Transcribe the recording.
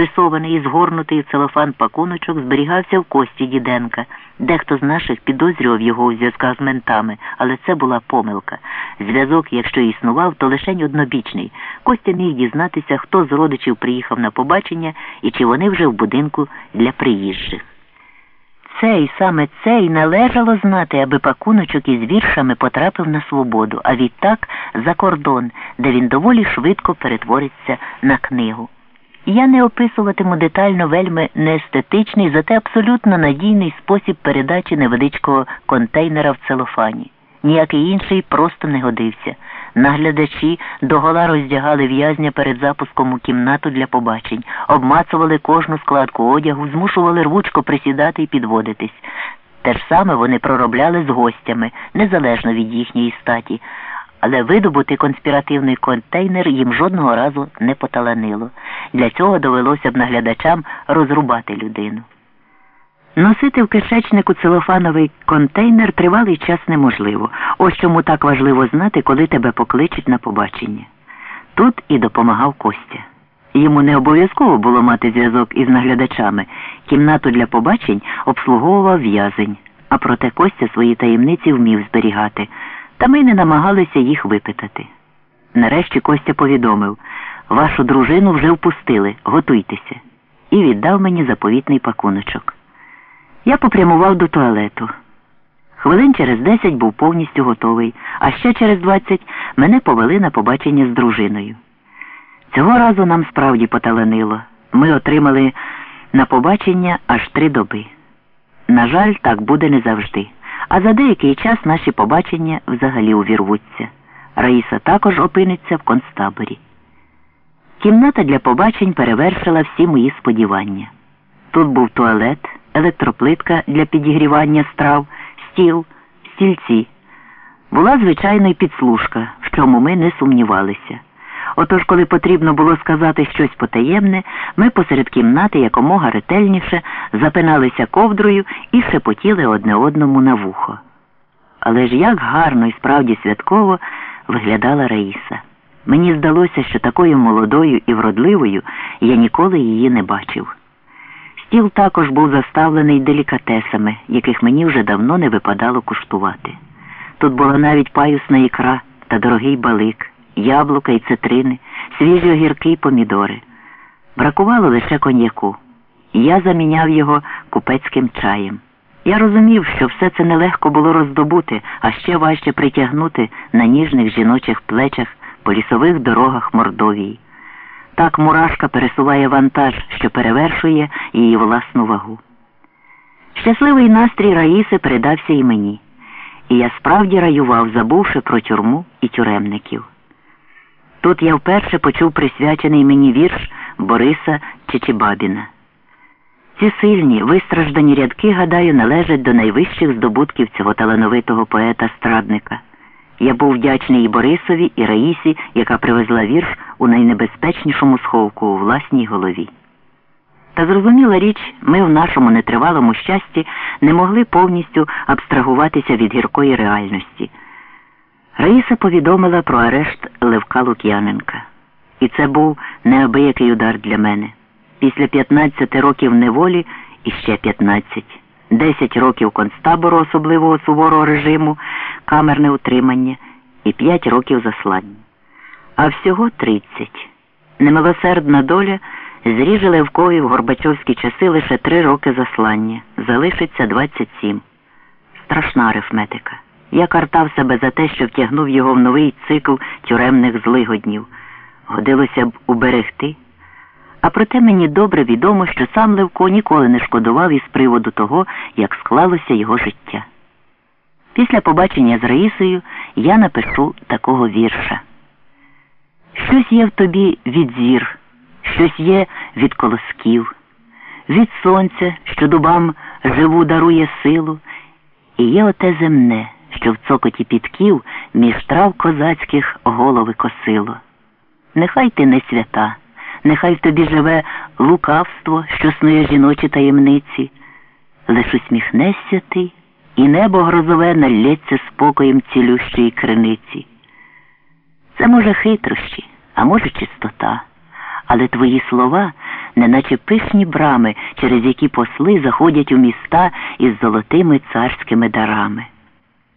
Спресований і згорнутий в целофан пакуночок зберігався в кості Діденка. Дехто з наших підозрював його у зв'язках з ментами, але це була помилка. Зв'язок, якщо існував, то лишень однобічний. Костя міг дізнатися, хто з родичів приїхав на побачення і чи вони вже в будинку для приїжджих. Цей саме цей належало знати, аби пакуночок із віршами потрапив на свободу, а відтак за кордон, де він доволі швидко перетвориться на книгу. Я не описуватиму детально вельми неестетичний, зате абсолютно надійний спосіб передачі невеличкого контейнера в целофані. Ніякий інший просто не годився. Наглядачі догола роздягали в'язня перед запуском у кімнату для побачень, обмацували кожну складку одягу, змушували рвучко присідати і підводитись. Те ж саме вони проробляли з гостями, незалежно від їхньої статі, але видобути конспіративний контейнер їм жодного разу не поталанило. Для цього довелося б наглядачам розрубати людину. Носити в кишечнику целофановий контейнер тривалий час неможливо. Ось чому так важливо знати, коли тебе покличуть на побачення. Тут і допомагав Костя. Йому не обов'язково було мати зв'язок із наглядачами. Кімнату для побачень обслуговував в'язень, а проте Костя свої таємниці вмів зберігати, та ми не намагалися їх випитати. Нарешті Костя повідомив вашу дружину вже впустили, готуйтеся, і віддав мені заповітний пакуночок. Я попрямував до туалету. Хвилин через десять був повністю готовий, а ще через двадцять мене повели на побачення з дружиною. Цього разу нам справді поталанило. Ми отримали на побачення аж три доби. На жаль, так буде не завжди. А за деякий час наші побачення взагалі увірвуться. Раїса також опиниться в концтаборі. Кімната для побачень перевершила всі мої сподівання. Тут був туалет електроплитка для підігрівання страв, стіл, стільці. Була звичайно й підслужка, в чому ми не сумнівалися. Отож, коли потрібно було сказати щось потаємне, ми посеред кімнати якомога ретельніше запиналися ковдрою і шепотіли одне одному на вухо. Але ж як гарно і справді святково виглядала Раїса. Мені здалося, що такою молодою і вродливою я ніколи її не бачив. Стіл також був заставлений делікатесами, яких мені вже давно не випадало куштувати. Тут була навіть паюсна ікра та дорогий балик, яблука і цитрини, свіжі огірки й помідори. Бракувало лише коньяку. Я заміняв його купецьким чаєм. Я розумів, що все це нелегко було роздобути, а ще важче притягнути на ніжних жіночих плечах по лісових дорогах Мордовії. Так мурашка пересуває вантаж, що перевершує її власну вагу. Щасливий настрій Раїси передався і мені, і я справді раював, забувши про тюрму і тюремників. Тут я вперше почув присвячений мені вірш Бориса Чечебабіна. Ці сильні, вистраждані рядки, гадаю, належать до найвищих здобутків цього талановитого поета-страдника. Я був вдячний і Борисові, і Раїсі, яка привезла вірш у найнебезпечнішому сховку у власній голові. Та зрозуміла річ, ми в нашому нетривалому щасті не могли повністю абстрагуватися від гіркої реальності. Раїса повідомила про арешт Левка Лук'яненка. І це був неабиякий удар для мене. Після 15 років неволі і ще 15. 10 років концтабору особливого суворого режиму, камерне утримання і 5 років заслання. А всього 30. Немилосердна доля зріже Левкові в Горбачовські часи лише 3 роки заслання, залишиться 27. Страшна арифметика. Я картав себе за те, що втягнув його в новий цикл тюремних злигоднів. Годилося б уберегти. А проте мені добре відомо, що сам Левко ніколи не шкодував із приводу того, як склалося його життя. Після побачення з Раїсою я напишу такого вірша. Щось є в тобі від зір, щось є від колосків, від сонця, що дубам живу дарує силу, і є оте земне, що в цокоті підків між трав козацьких голови косило. Нехай ти не свята нехай в тобі живе лукавство, що снує жіночі таємниці, лиш усміхнешся ти, і небо грозове налється спокоєм цілющої криниці. Це може хитрощі, а може чистота, але твої слова неначе пишні брами, через які посли заходять у міста із золотими царськими дарами.